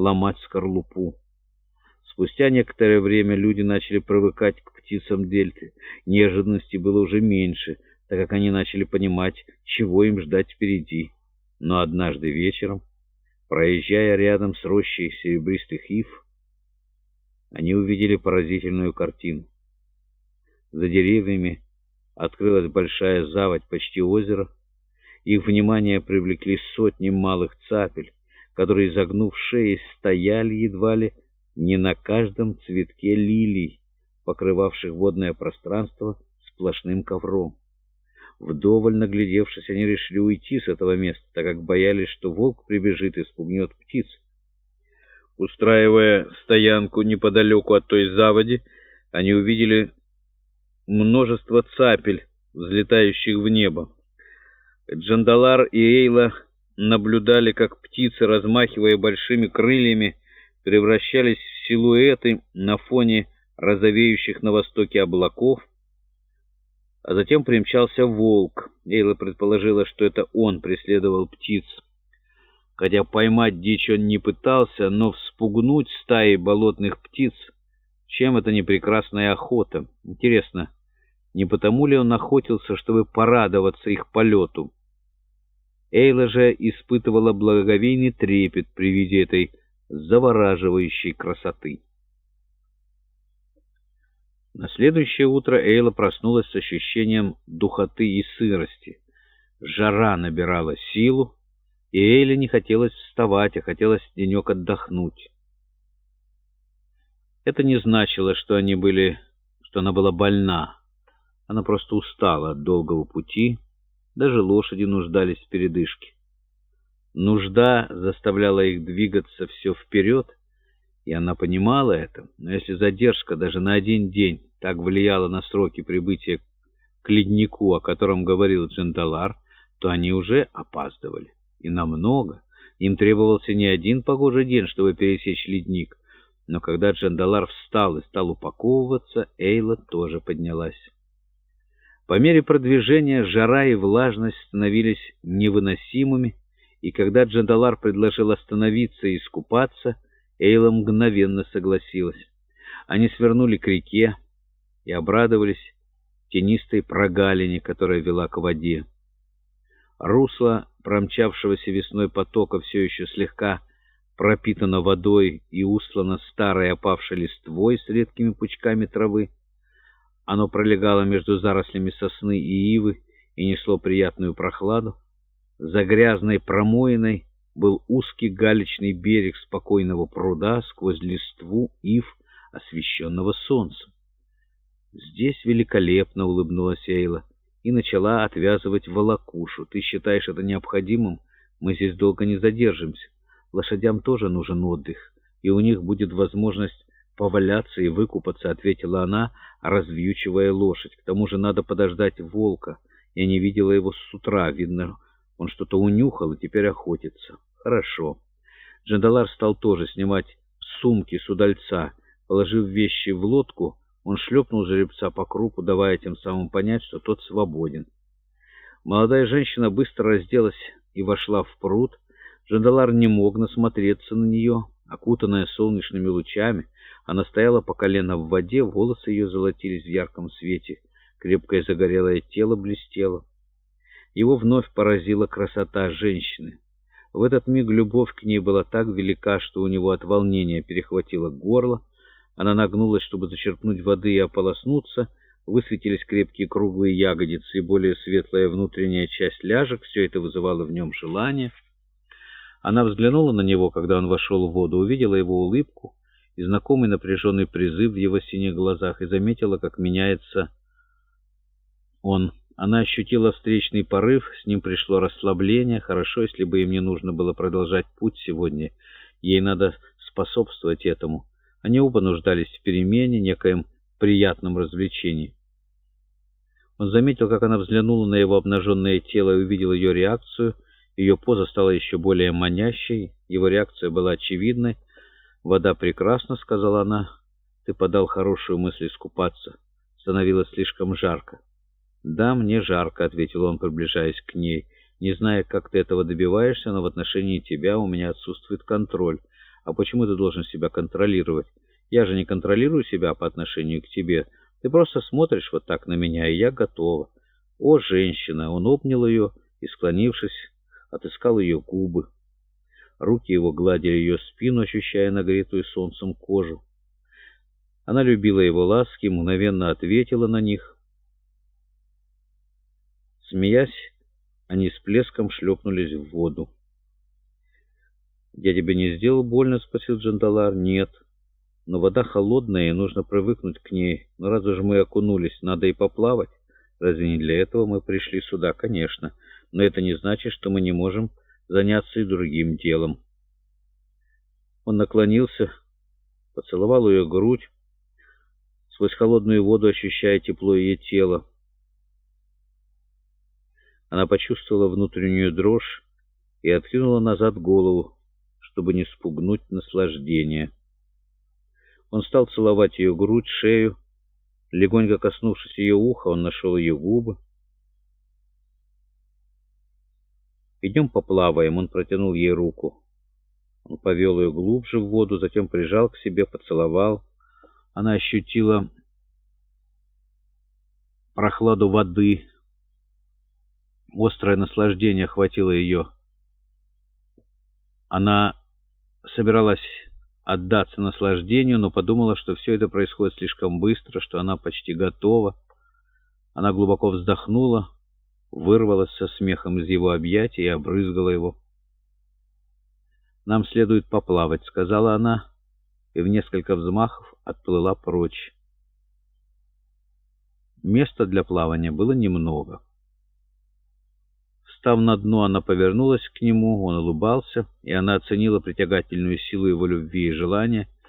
ломать скорлупу. Спустя некоторое время люди начали привыкать к птицам дельты. Неожиданности было уже меньше, так как они начали понимать, чего им ждать впереди. Но однажды вечером, проезжая рядом с рощей серебристых ив, они увидели поразительную картину. За деревьями открылась большая заводь, почти озеро. Их внимание привлекли сотни малых цапель, которые, загнув шеи, стояли едва ли не на каждом цветке лилий, покрывавших водное пространство сплошным ковром. Вдоволь наглядевшись, они решили уйти с этого места, так как боялись, что волк прибежит и спугнет птиц. Устраивая стоянку неподалеку от той заводи, они увидели множество цапель, взлетающих в небо. Джандалар и Эйла наблюдали, как птицы, размахивая большими крыльями, превращались в силуэты на фоне розовеющих на востоке облаков, а затем примчался волк. Эйла предположила, что это он преследовал птиц. Хотя поймать дичь он не пытался, но вспугнуть стаи болотных птиц, чем это не прекрасная охота. Интересно, не потому ли он охотился, чтобы порадоваться их полету? Эйла же испытывала благоговейный трепет при виде этой завораживающей красоты. На следующее утро Эйла проснулась с ощущением духоты и сырости. Жара набирала силу, и Эйле не хотелось вставать, а хотелось денек отдохнуть. Это не значило, что они были, что она была больна. Она просто устала от долгого пути, даже лошади нуждались в передышке. Нужда заставляла их двигаться все вперед, и она понимала это. Но если задержка даже на один день так влияла на сроки прибытия к леднику, о котором говорил Дженталар, то они уже опаздывали. И намного. Им требовался не один погожий день, чтобы пересечь ледник. Но когда Джандалар встал и стал упаковываться, Эйла тоже поднялась. По мере продвижения жара и влажность становились невыносимыми, и когда Джандалар предложил остановиться и искупаться, Эйла мгновенно согласилась. Они свернули к реке и обрадовались тенистой прогалине, которая вела к воде. Русло промчавшегося весной потока все еще слегка пропитано водой и услано старой опавшей листвой с редкими пучками травы. Оно пролегало между зарослями сосны и ивы и несло приятную прохладу. За грязной промоиной был узкий галечный берег спокойного пруда сквозь листву ив, освещенного солнцем. «Здесь великолепно!» — улыбнулась Эйла и начала отвязывать волокушу. «Ты считаешь это необходимым? Мы здесь долго не задержимся. Лошадям тоже нужен отдых, и у них будет возможность поваляться и выкупаться», — ответила она, развьючивая лошадь. «К тому же надо подождать волка. Я не видела его с утра. Видно, он что-то унюхал и теперь охотится». «Хорошо». Джандалар стал тоже снимать сумки с удальца. Положив вещи в лодку, он шлепнул жеребца по крупу, давая тем самым понять, что тот свободен. Молодая женщина быстро разделась и вошла в пруд. Джандалар не мог насмотреться на нее. Окутанная солнечными лучами, она стояла по колено в воде, волосы ее золотились в ярком свете, крепкое загорелое тело блестело. Его вновь поразила красота женщины. В этот миг любовь к ней была так велика, что у него от волнения перехватило горло, она нагнулась, чтобы зачерпнуть воды и ополоснуться. Высветились крепкие круглые ягодицы и более светлая внутренняя часть ляжек. Все это вызывало в нем желание. Она взглянула на него, когда он вошел в воду, увидела его улыбку и знакомый напряженный призыв в его синих глазах и заметила, как меняется он. Она ощутила встречный порыв, с ним пришло расслабление. Хорошо, если бы им не нужно было продолжать путь сегодня. Ей надо способствовать этому. Они оба нуждались в перемене, некоем приятном развлечении. Он заметил, как она взглянула на его обнаженное тело и увидел ее реакцию. Ее поза стала еще более манящей, его реакция была очевидной. «Вода прекрасна», — сказала она. «Ты подал хорошую мысль искупаться. Становилось слишком жарко». «Да, мне жарко», — ответил он, приближаясь к ней. «Не зная, как ты этого добиваешься, но в отношении тебя у меня отсутствует контроль». А почему ты должен себя контролировать? Я же не контролирую себя по отношению к тебе. Ты просто смотришь вот так на меня, и я готова. О, женщина! Он обнял ее и, склонившись, отыскал ее губы. Руки его гладили ее спину, ощущая нагретую солнцем кожу. Она любила его ласки, мгновенно ответила на них. Смеясь, они с плеском шлепнулись в воду. «Я тебе не сделал больно?» — спросил Джандалар. «Нет. Но вода холодная, и нужно привыкнуть к ней. Но раз уж мы окунулись, надо и поплавать. Разве не для этого мы пришли сюда? Конечно. Но это не значит, что мы не можем заняться и другим делом». Он наклонился, поцеловал ее грудь, сквозь холодную воду ощущая тепло ее тела. Она почувствовала внутреннюю дрожь и откинула назад голову чтобы не спугнуть наслаждение. Он стал целовать ее грудь, шею. Легонько коснувшись ее уха, он нашел ее губы. «Идем поплаваем», — он протянул ей руку. Он повел ее глубже в воду, затем прижал к себе, поцеловал. Она ощутила прохладу воды. Острое наслаждение охватило ее. Она собиралась отдаться наслаждению, но подумала, что все это происходит слишком быстро, что она почти готова. Она глубоко вздохнула, вырвалась со смехом из его объятий и обрызгала его. «Нам следует поплавать», — сказала она, и в несколько взмахов отплыла прочь. Места для плавания было немного. Став на дно, она повернулась к нему, он улыбался, и она оценила притягательную силу его любви и желания —